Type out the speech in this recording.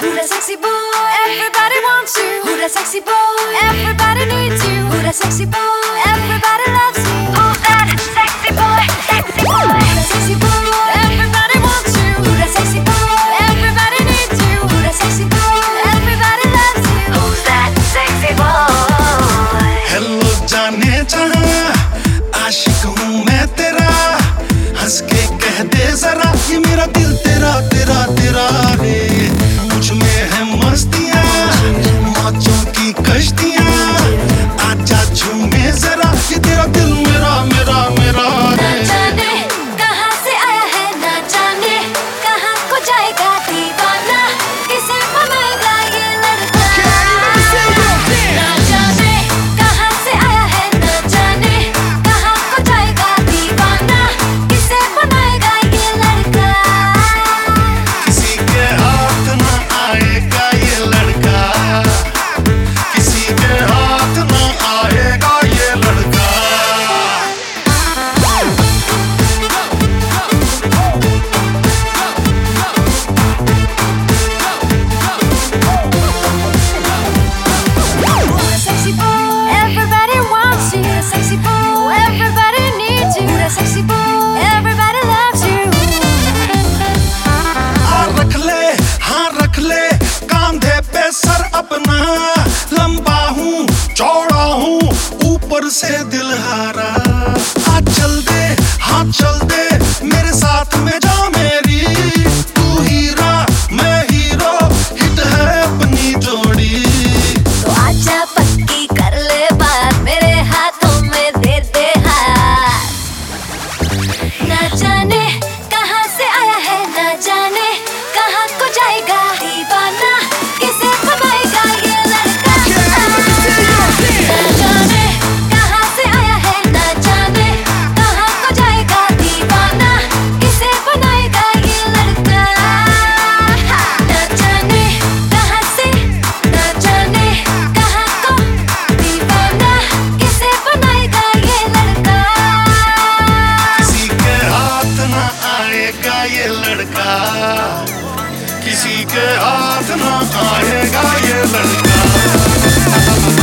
Who that sexy boy? Everybody wants you. Who that sexy boy? Everybody needs you. Who that sexy boy? Everybody. जाने जहा आशिक हूँ मैं तेरा। हंस के कह दे जरा कि मेरा दिल तेरा तेरा तेरा रे कुछ में है मस्तियाँ से दिल हारा आ चल किसी के हाथ ना आएगा ये लड़का।